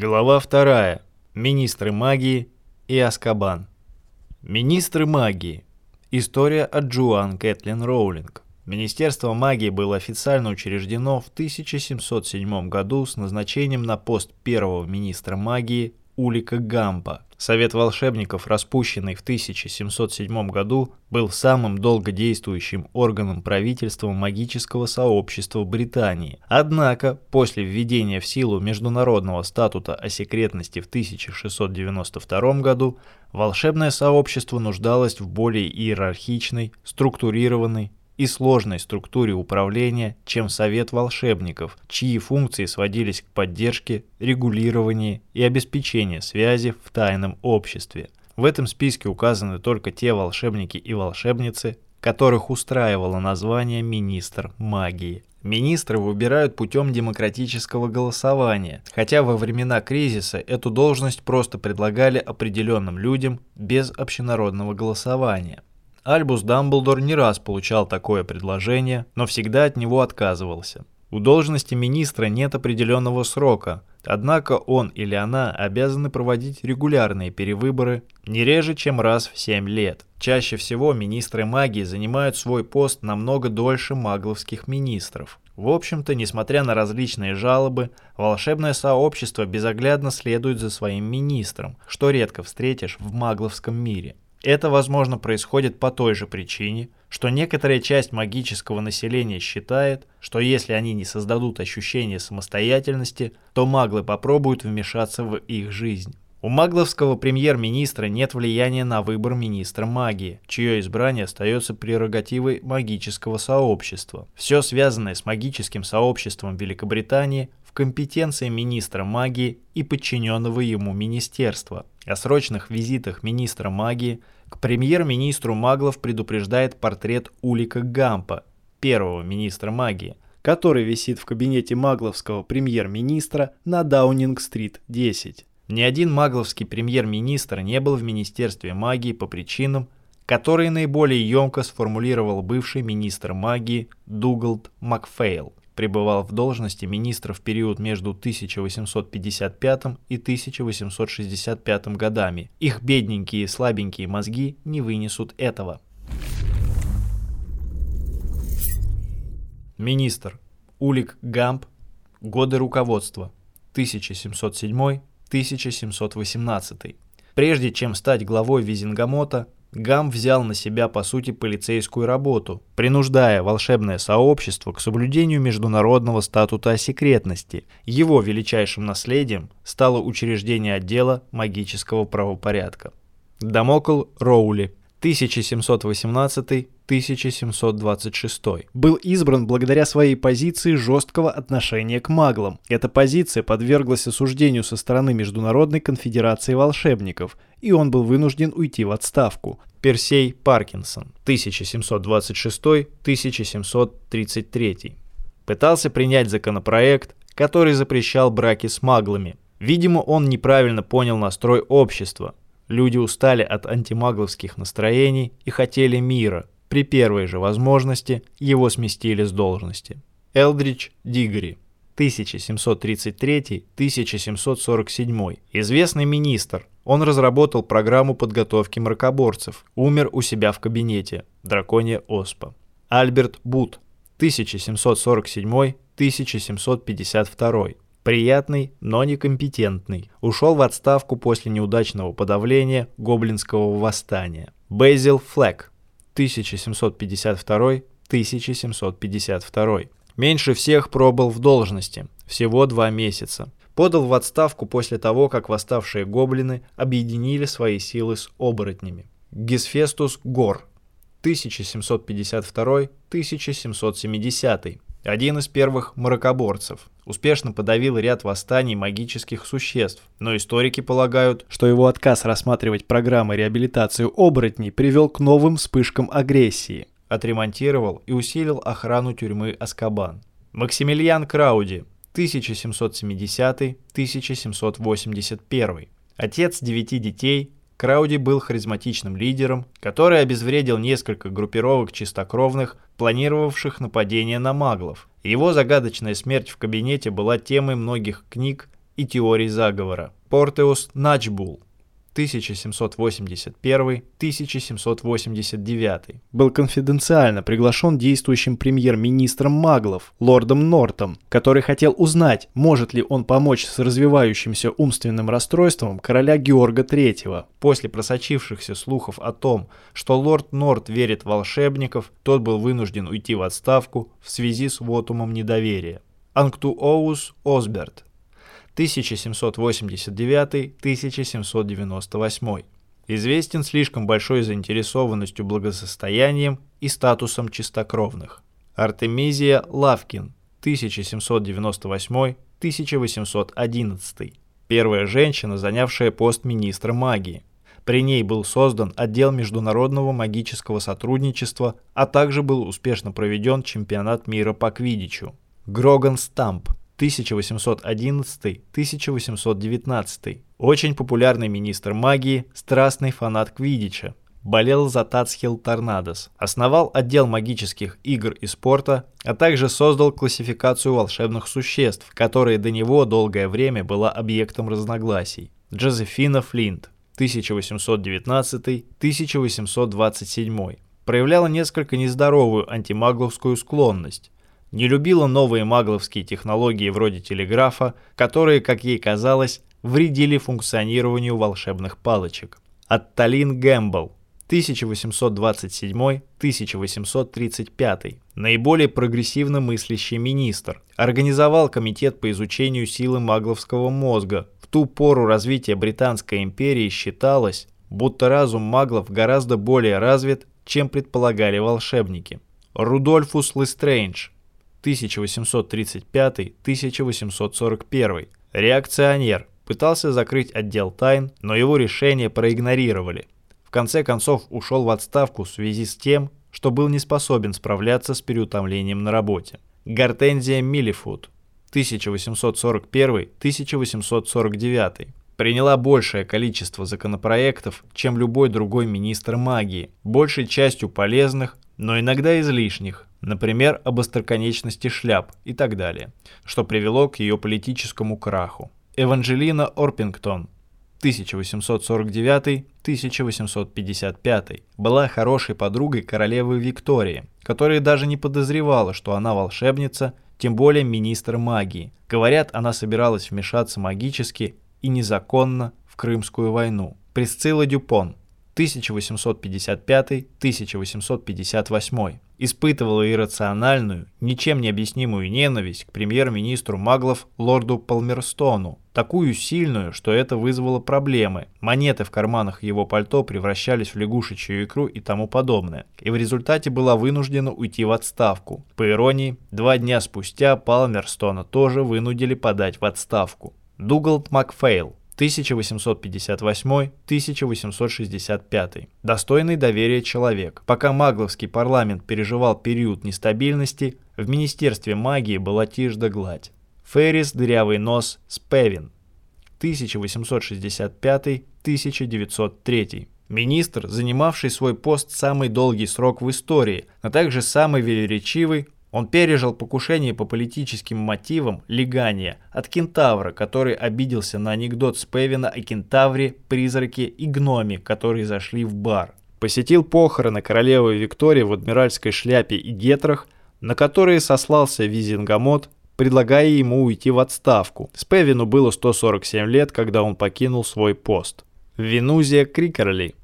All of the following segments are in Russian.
Глава вторая. Министры магии и Аскабан. Министры магии. История от Джоан Кэтлин Роулинг. Министерство магии было официально учреждено в 1707 году с назначением на пост первого министра магии Улика Гампа. Совет волшебников, распущенный в 1707 году, был самым долгодействующим органом правительства магического сообщества Британии. Однако, после введения в силу Международного статута о секретности в 1692 году, волшебное сообщество нуждалось в более иерархичной, структурированной и сложной структуре управления, чем Совет волшебников, чьи функции сводились к поддержке, регулированию и обеспечению связи в тайном обществе. В этом списке указаны только те волшебники и волшебницы, которых устраивало название «министр магии». Министры выбирают путем демократического голосования, хотя во времена кризиса эту должность просто предлагали определенным людям без общенародного голосования. Альбус Дамблдор не раз получал такое предложение, но всегда от него отказывался. У должности министра нет определенного срока, однако он или она обязаны проводить регулярные перевыборы не реже, чем раз в 7 лет. Чаще всего министры магии занимают свой пост намного дольше магловских министров. В общем-то, несмотря на различные жалобы, волшебное сообщество безоглядно следует за своим министром, что редко встретишь в магловском мире. Это, возможно, происходит по той же причине, что некоторая часть магического населения считает, что если они не создадут ощущение самостоятельности, то маглы попробуют вмешаться в их жизнь. У магловского премьер-министра нет влияния на выбор министра магии, чье избрание остается прерогативой магического сообщества. Все связанное с магическим сообществом Великобритании в компетенции министра магии и подчиненного ему министерства. О срочных визитах министра магии к премьер-министру маглов предупреждает портрет Улика Гампа, первого министра магии, который висит в кабинете магловского премьер-министра на Даунинг-стрит 10. Ни один магловский премьер-министр не был в Министерстве магии по причинам, которые наиболее емко сформулировал бывший министр магии Дугалд Макфейл пребывал в должности министра в период между 1855 и 1865 годами. Их бедненькие и слабенькие мозги не вынесут этого. Министр Улик Гамп. Годы руководства 1707-1718. Прежде чем стать главой Визингамота, Гам взял на себя по сути полицейскую работу, принуждая волшебное сообщество к соблюдению международного статута о секретности. Его величайшим наследием стало учреждение отдела магического правопорядка. Дамокл Роули 1718-1726. Был избран благодаря своей позиции жесткого отношения к маглам. Эта позиция подверглась осуждению со стороны Международной конфедерации волшебников, и он был вынужден уйти в отставку. Персей Паркинсон 1726-1733. Пытался принять законопроект, который запрещал браки с маглами. Видимо, он неправильно понял настрой общества, Люди устали от антимагловских настроений и хотели мира. При первой же возможности его сместили с должности. Элдрич Дигори 1733-1747. Известный министр. Он разработал программу подготовки мракоборцев. Умер у себя в кабинете. Драконья оспа. Альберт Бут 1747-1752. Приятный, но некомпетентный. Ушел в отставку после неудачного подавления гоблинского восстания. Бейзил Флэк, 1752-1752. Меньше всех пробыл в должности, всего два месяца. Подал в отставку после того, как восставшие гоблины объединили свои силы с оборотнями. Гисфестус Гор, 1752-1770 один из первых мракоборцев, успешно подавил ряд восстаний магических существ, но историки полагают, что его отказ рассматривать программы реабилитации оборотней привел к новым вспышкам агрессии, отремонтировал и усилил охрану тюрьмы Аскабан. Максимилиан Крауди, 1770-1781, отец девяти детей, Крауди был харизматичным лидером, который обезвредил несколько группировок чистокровных, планировавших нападение на маглов. Его загадочная смерть в кабинете была темой многих книг и теорий заговора. Портеус Начбул 1781-1789. Был конфиденциально приглашен действующим премьер-министром Маглов, лордом Нортом, который хотел узнать, может ли он помочь с развивающимся умственным расстройством короля Георга III. После просочившихся слухов о том, что лорд Норт верит в волшебников, тот был вынужден уйти в отставку в связи с вотумом недоверия. Анктуоус Осберт 1789-1798. Известен слишком большой заинтересованностью благосостоянием и статусом чистокровных. Артемизия Лавкин, 1798-1811. Первая женщина, занявшая пост министра магии. При ней был создан отдел международного магического сотрудничества, а также был успешно проведен чемпионат мира по квидичу. Гроган Стамп, 1811-1819. Очень популярный министр магии, страстный фанат Квидича. Болел за Тацхил Торнадос. Основал отдел магических игр и спорта, а также создал классификацию волшебных существ, которая до него долгое время была объектом разногласий. Джозефина Флинт, 1819-1827. Проявляла несколько нездоровую антимагловскую склонность не любила новые магловские технологии вроде телеграфа, которые, как ей казалось, вредили функционированию волшебных палочек. Атталин Гэмбл 1827-1835, наиболее прогрессивно мыслящий министр, организовал комитет по изучению силы магловского мозга. В ту пору развития Британской империи считалось, будто разум маглов гораздо более развит, чем предполагали волшебники. Рудольфус Лестрейндж 1835-1841. Реакционер. Пытался закрыть отдел тайн, но его решение проигнорировали. В конце концов ушел в отставку в связи с тем, что был не способен справляться с переутомлением на работе. Гортензия Миллифут 1841-1849 приняла большее количество законопроектов, чем любой другой министр магии, большей частью полезных, но иногда излишних, например, об остроконечности шляп и так далее, что привело к ее политическому краху. Эванжелина Орпингтон 1849-1855 была хорошей подругой королевы Виктории, которая даже не подозревала, что она волшебница, тем более министр магии. Говорят, она собиралась вмешаться магически и незаконно в Крымскую войну. Присцилла Дюпон 1855-1858 испытывала иррациональную, ничем не объяснимую ненависть к премьер-министру Маглов лорду Палмерстону, такую сильную, что это вызвало проблемы. Монеты в карманах его пальто превращались в лягушечью икру и тому подобное, и в результате была вынуждена уйти в отставку. По иронии, два дня спустя Палмерстона тоже вынудили подать в отставку. Дугалд Макфейл 1868-1865. Достойный доверия человек. Пока Магловский парламент переживал период нестабильности, в Министерстве магии была тишь да гладь. Феррис Дырявый нос Спевин 1865-1903. Министр, занимавший свой пост самый долгий срок в истории, а также самый велеречивый, он пережил покушение по политическим мотивам легания от кентавра, который обиделся на анекдот Спевина о кентавре, призраке и гноме, которые зашли в бар. Посетил похороны королевы Виктории в адмиральской шляпе и гетрах, на которые сослался Визингамот, предлагая ему уйти в отставку. Спевину было 147 лет, когда он покинул свой пост. Венузия Крикерли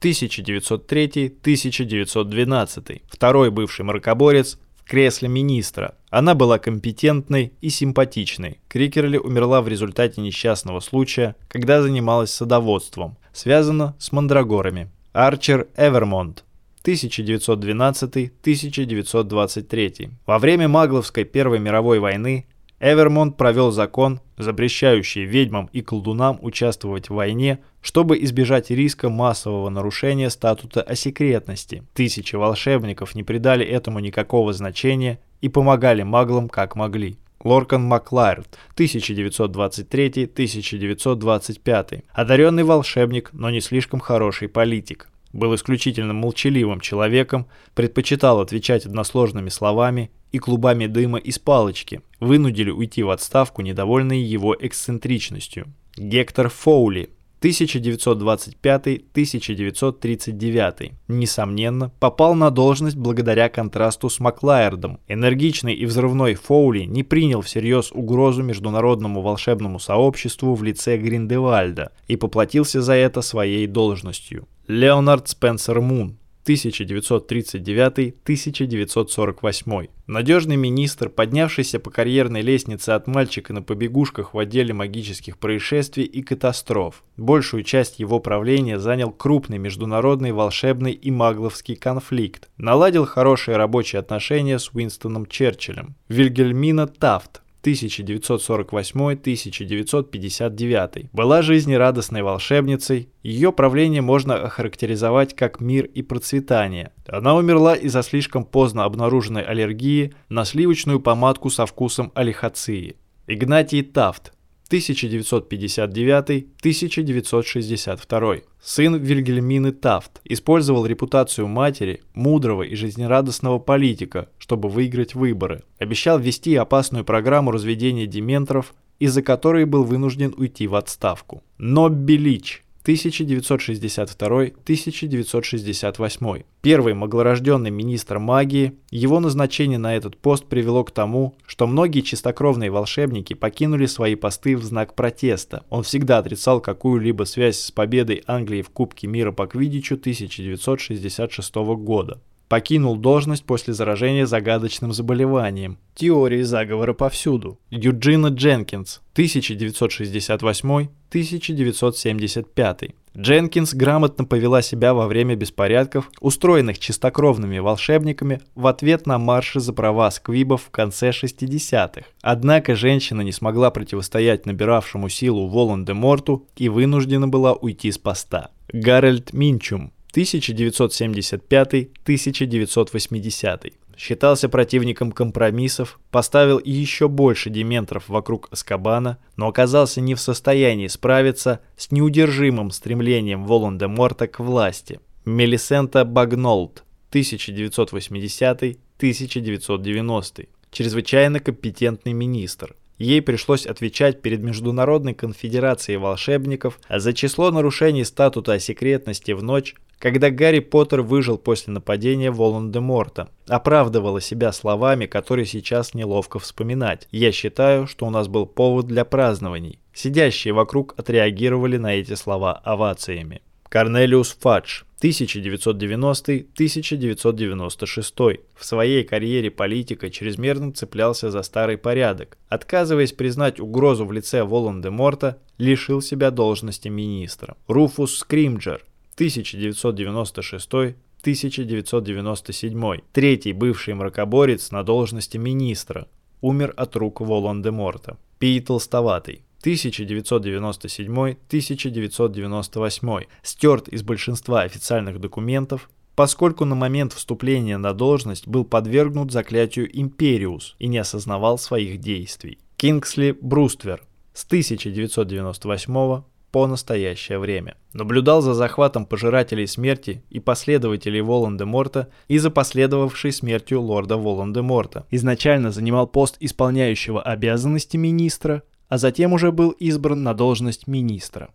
1903-1912, второй бывший мракоборец, кресле министра. Она была компетентной и симпатичной. Крикерли умерла в результате несчастного случая, когда занималась садоводством, связано с мандрагорами. Арчер Эвермонт 1912-1923. Во время Магловской Первой мировой войны Эвермонт провел закон, запрещающий ведьмам и колдунам участвовать в войне, чтобы избежать риска массового нарушения статута о секретности. Тысячи волшебников не придали этому никакого значения и помогали маглам как могли. Лоркан Маклайрд, 1923-1925. Одаренный волшебник, но не слишком хороший политик. Был исключительно молчаливым человеком, предпочитал отвечать односложными словами и клубами дыма из палочки, вынудили уйти в отставку недовольные его эксцентричностью. Гектор Фоули 1925-1939, несомненно, попал на должность благодаря контрасту с Маклайердом. Энергичный и взрывной Фоули не принял всерьез угрозу международному волшебному сообществу в лице Гриндевальда и поплатился за это своей должностью. Леонард Спенсер Мун 1939-1948. Надежный министр, поднявшийся по карьерной лестнице от мальчика на побегушках в отделе магических происшествий и катастроф. Большую часть его правления занял крупный международный волшебный и магловский конфликт. Наладил хорошие рабочие отношения с Уинстоном Черчиллем. Вильгельмина Тафт 1948-1959. Была жизнерадостной волшебницей, ее правление можно охарактеризовать как мир и процветание. Она умерла из-за слишком поздно обнаруженной аллергии на сливочную помадку со вкусом алихоции. Игнатий Тафт 1959-1962. Сын Вильгельмины Тафт использовал репутацию матери, мудрого и жизнерадостного политика, чтобы выиграть выборы. Обещал ввести опасную программу разведения дементоров, из-за которой был вынужден уйти в отставку. Нобби Лич 1962-1968. Первый маглорожденный министр магии, его назначение на этот пост привело к тому, что многие чистокровные волшебники покинули свои посты в знак протеста. Он всегда отрицал какую-либо связь с победой Англии в Кубке мира по Квидичу 1966 года покинул должность после заражения загадочным заболеванием. Теории заговора повсюду. Юджина Дженкинс, 1968-1975. Дженкинс грамотно повела себя во время беспорядков, устроенных чистокровными волшебниками в ответ на марши за права сквибов в конце 60-х. Однако женщина не смогла противостоять набиравшему силу Волан-де-Морту и вынуждена была уйти с поста. Гарольд Минчум, 1975-1980. Считался противником компромиссов, поставил еще больше дементоров вокруг Аскабана, но оказался не в состоянии справиться с неудержимым стремлением Волан-де-Морта к власти. Мелисента Багнолд, 1980-1990. Чрезвычайно компетентный министр. Ей пришлось отвечать перед Международной конфедерацией волшебников за число нарушений статута о секретности в ночь, когда Гарри Поттер выжил после нападения Волан-де-Морта. Оправдывала себя словами, которые сейчас неловко вспоминать. Я считаю, что у нас был повод для празднований. Сидящие вокруг отреагировали на эти слова овациями. Корнелиус Фадж, 1990-1996. В своей карьере политика чрезмерно цеплялся за старый порядок. Отказываясь признать угрозу в лице Волан-де-Морта, лишил себя должности министра. Руфус Скримджер, 1996-1997, третий бывший мракоборец на должности министра, умер от рук Волан-де-Морта. Пий Толстоватый, 1997-1998, стерт из большинства официальных документов, поскольку на момент вступления на должность был подвергнут заклятию Империус и не осознавал своих действий. Кингсли Бруствер. С 1998 по настоящее время. Наблюдал за захватом пожирателей смерти и последователей Волан-де-Морта и за последовавшей смертью лорда Волан-де-Морта. Изначально занимал пост исполняющего обязанности министра, а затем уже был избран на должность министра.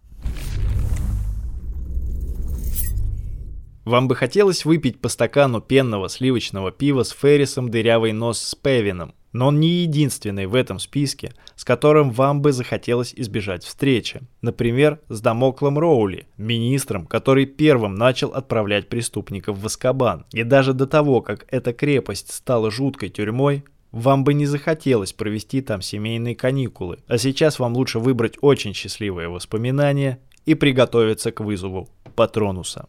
Вам бы хотелось выпить по стакану пенного сливочного пива с Феррисом дырявый нос с Певином, но он не единственный в этом списке, с которым вам бы захотелось избежать встречи. Например, с Дамоклом Роули, министром, который первым начал отправлять преступников в Аскабан. И даже до того, как эта крепость стала жуткой тюрьмой, вам бы не захотелось провести там семейные каникулы. А сейчас вам лучше выбрать очень счастливые воспоминания и приготовиться к вызову Патронуса.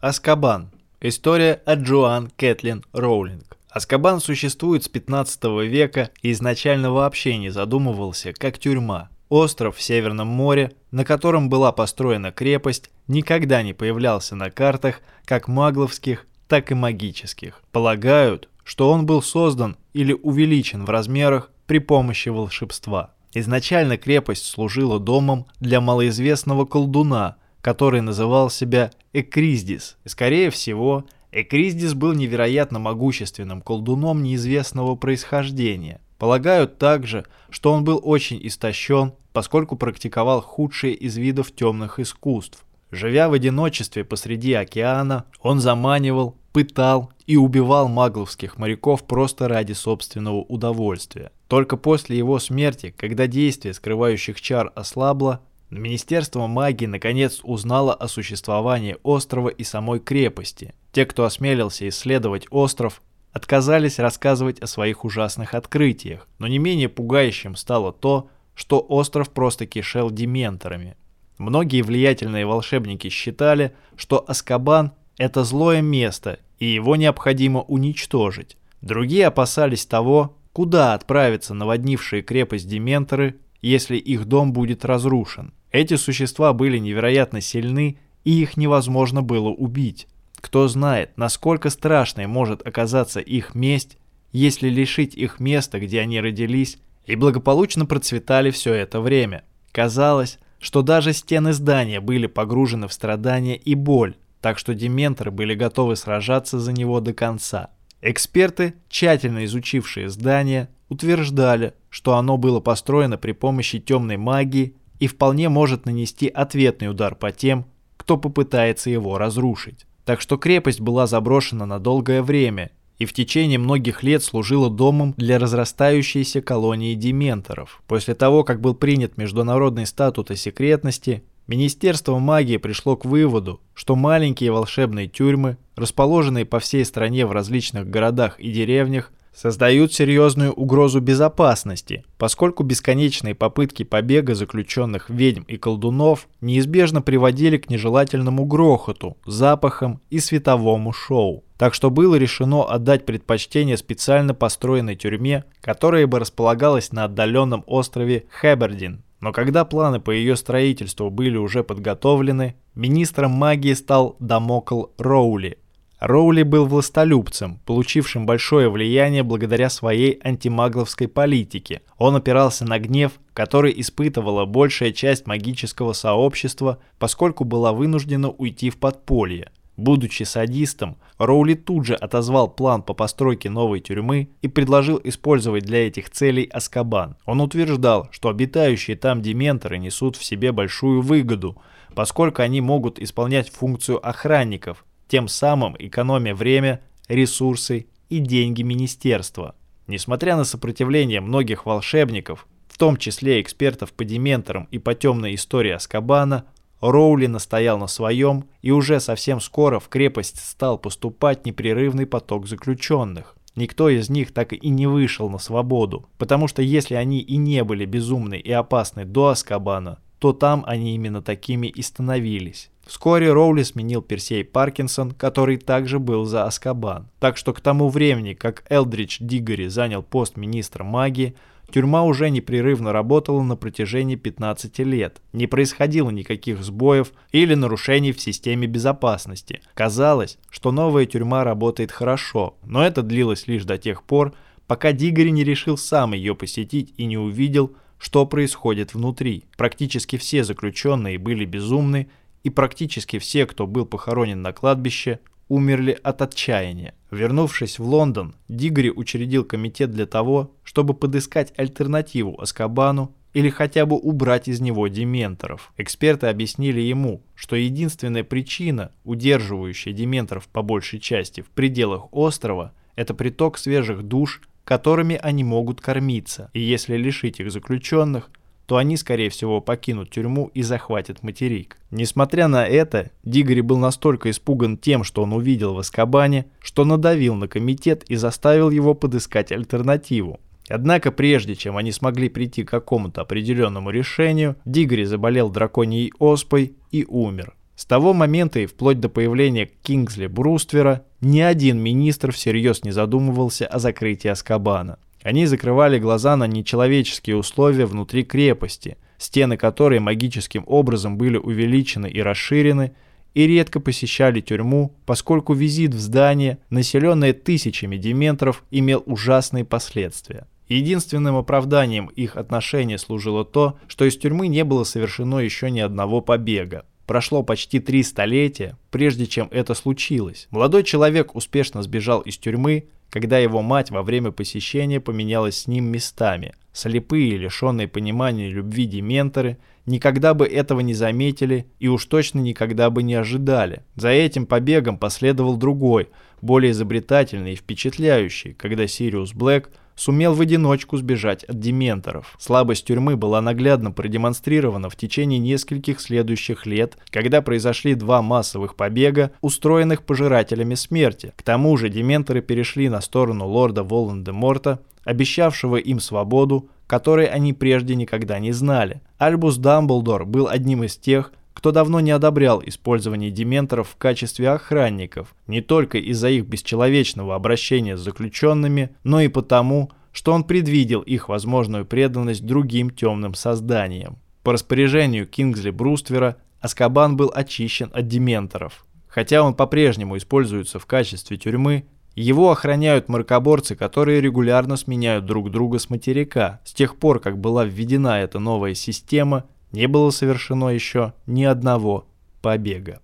Аскабан История от Джоан Кэтлин Роулинг. Аскабан существует с 15 века и изначально вообще не задумывался как тюрьма. Остров в Северном море, на котором была построена крепость, никогда не появлялся на картах как магловских, так и магических. Полагают, что он был создан или увеличен в размерах при помощи волшебства. Изначально крепость служила домом для малоизвестного колдуна, который называл себя Экриздис. Скорее всего, Экриздис был невероятно могущественным колдуном неизвестного происхождения. Полагают также, что он был очень истощен, поскольку практиковал худшие из видов темных искусств. Живя в одиночестве посреди океана, он заманивал, пытал и убивал магловских моряков просто ради собственного удовольствия. Только после его смерти, когда действие скрывающих чар ослабло, Министерство магии наконец узнало о существовании острова и самой крепости. Те, кто осмелился исследовать остров, отказались рассказывать о своих ужасных открытиях, но не менее пугающим стало то, что остров просто кишел дементорами. Многие влиятельные волшебники считали, что Аскабан – это злое место, и его необходимо уничтожить. Другие опасались того, куда отправятся наводнившие крепость дементоры, если их дом будет разрушен. Эти существа были невероятно сильны, и их невозможно было убить. Кто знает, насколько страшной может оказаться их месть, если лишить их места, где они родились и благополучно процветали все это время. Казалось, что даже стены здания были погружены в страдания и боль, так что дементоры были готовы сражаться за него до конца. Эксперты, тщательно изучившие здание, утверждали, что оно было построено при помощи темной магии и вполне может нанести ответный удар по тем, кто попытается его разрушить. Так что крепость была заброшена на долгое время и в течение многих лет служила домом для разрастающейся колонии дементоров. После того, как был принят международный статут о секретности, Министерство магии пришло к выводу, что маленькие волшебные тюрьмы, расположенные по всей стране в различных городах и деревнях, создают серьезную угрозу безопасности, поскольку бесконечные попытки побега заключенных ведьм и колдунов неизбежно приводили к нежелательному грохоту, запахам и световому шоу. Так что было решено отдать предпочтение специально построенной тюрьме, которая бы располагалась на отдаленном острове Хебердин. Но когда планы по ее строительству были уже подготовлены, министром магии стал Дамокл Роули, Роули был властолюбцем, получившим большое влияние благодаря своей антимагловской политике. Он опирался на гнев, который испытывала большая часть магического сообщества, поскольку была вынуждена уйти в подполье. Будучи садистом, Роули тут же отозвал план по постройке новой тюрьмы и предложил использовать для этих целей Аскабан. Он утверждал, что обитающие там дементоры несут в себе большую выгоду, поскольку они могут исполнять функцию охранников, тем самым экономя время, ресурсы и деньги министерства. Несмотря на сопротивление многих волшебников, в том числе экспертов по дементорам и по темной истории Аскабана, Роули настоял на своем, и уже совсем скоро в крепость стал поступать непрерывный поток заключенных. Никто из них так и не вышел на свободу, потому что если они и не были безумны и опасны до Аскабана, то там они именно такими и становились. Вскоре Роули сменил Персей Паркинсон, который также был за Аскабан. Так что к тому времени, как Элдридж Диггори занял пост министра магии, тюрьма уже непрерывно работала на протяжении 15 лет. Не происходило никаких сбоев или нарушений в системе безопасности. Казалось, что новая тюрьма работает хорошо, но это длилось лишь до тех пор, пока Диггори не решил сам ее посетить и не увидел, что происходит внутри. Практически все заключенные были безумны и практически все, кто был похоронен на кладбище, умерли от отчаяния. Вернувшись в Лондон, Дигори учредил комитет для того, чтобы подыскать альтернативу Аскабану или хотя бы убрать из него дементоров. Эксперты объяснили ему, что единственная причина, удерживающая дементоров по большей части в пределах острова, это приток свежих душ, которыми они могут кормиться, и если лишить их заключенных, то они, скорее всего, покинут тюрьму и захватят материк. Несмотря на это, Дигори был настолько испуган тем, что он увидел в Аскабане, что надавил на комитет и заставил его подыскать альтернативу. Однако прежде чем они смогли прийти к какому-то определенному решению, Дигори заболел драконьей оспой и умер. С того момента и вплоть до появления Кингсли Бруствера ни один министр всерьез не задумывался о закрытии Аскабана. Они закрывали глаза на нечеловеческие условия внутри крепости, стены которой магическим образом были увеличены и расширены, и редко посещали тюрьму, поскольку визит в здание, населенное тысячами дементоров, имел ужасные последствия. Единственным оправданием их отношения служило то, что из тюрьмы не было совершено еще ни одного побега. прошло почти три столетия, прежде чем это случилось. Молодой человек успешно сбежал из тюрьмы, когда его мать во время посещения поменялась с ним местами. Слепые, лишенные понимания любви дементоры никогда бы этого не заметили и уж точно никогда бы не ожидали. За этим побегом последовал другой, более изобретательный и впечатляющий, когда Сириус Блэк сумел в одиночку сбежать от дементоров. Слабость тюрьмы была наглядно продемонстрирована в течение нескольких следующих лет, когда произошли два массовых побега, устроенных пожирателями смерти. К тому же дементоры перешли на сторону лорда Волан-де-Морта, обещавшего им свободу, которой они прежде никогда не знали. Альбус Дамблдор был одним из тех, кто давно не одобрял использование дементоров в качестве охранников, не только из-за их бесчеловечного обращения с заключенными, но и потому, что он предвидел их возможную преданность другим темным созданиям. По распоряжению Кингсли Бруствера Аскабан был очищен от дементоров. Хотя он по-прежнему используется в качестве тюрьмы, его охраняют мракоборцы, которые регулярно сменяют друг друга с материка. С тех пор, как была введена эта новая система, не было совершено еще ни одного побега.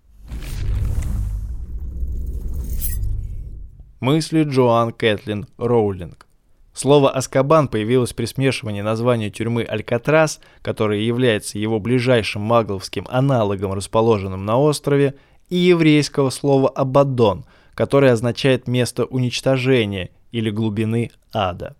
Мысли Джоан Кэтлин Роулинг. Слово «Аскабан» появилось при смешивании названия тюрьмы Алькатрас, которая является его ближайшим магловским аналогом, расположенным на острове, и еврейского слова «Абаддон», которое означает «место уничтожения» или «глубины ада».